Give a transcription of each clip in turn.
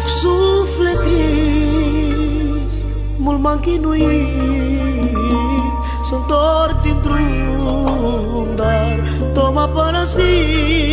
of suflet trist Mult m-am chinuit Sunt dor din drum Dar tot m-a părăsit.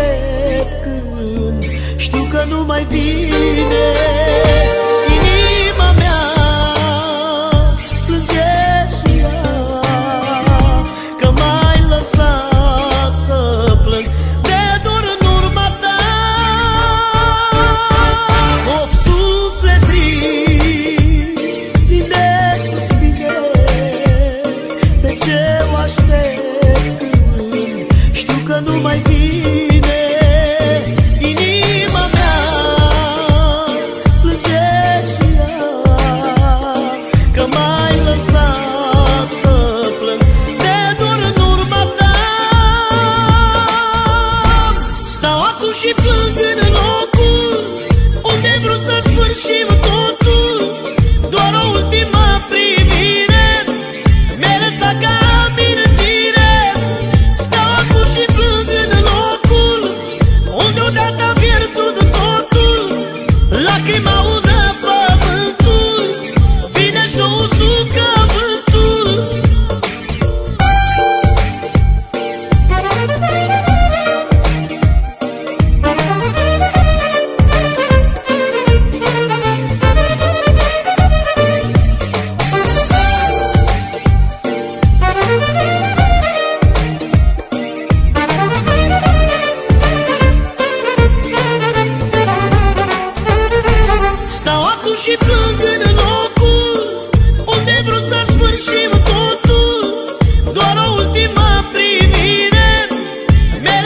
Aștept când știu că nu mai vine. Inima mea plânge și ea Că m-ai lăsat să plâng de dor în urma ta. Of suflet trist, plin de suspine De ce o aștept când știu că nu mai vine și plâng în locul Unde vreau să sfârșim totul.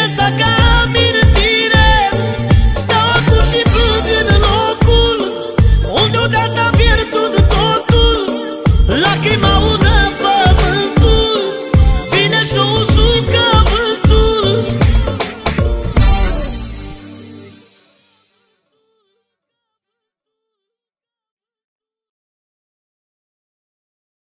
nessa casa.